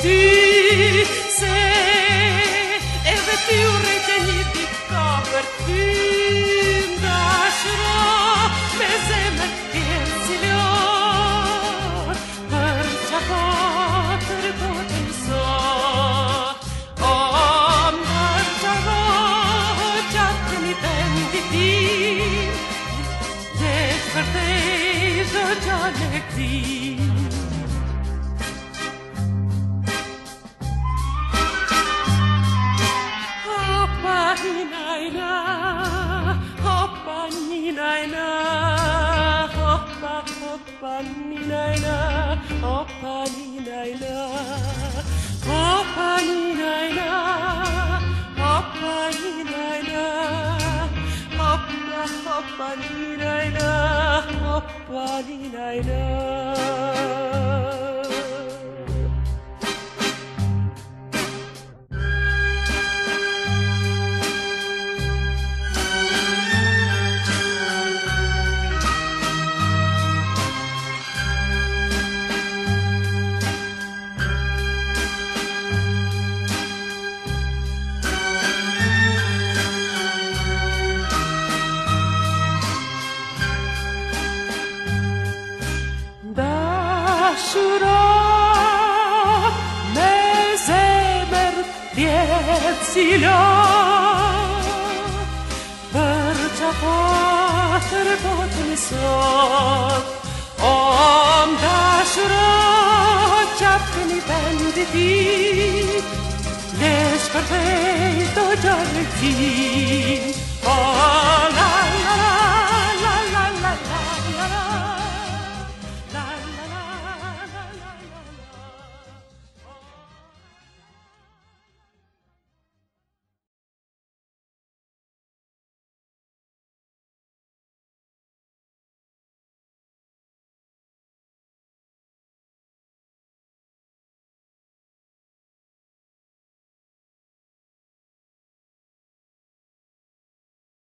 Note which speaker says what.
Speaker 1: ti se e vetiu reteniti ca per e këti Hoppa ninaina, hoppa ninaina, hoppa hoppa ninaina, hoppa ninaina, hoppa ninaina, hoppa ninaina, hoppa hoppa ninaina, hoppa ninaina. Ashura ne zemër djetë cila Për që patër botë në sot O më dashura qapë një bëndi ti Lesh për fejtë o gjallë ti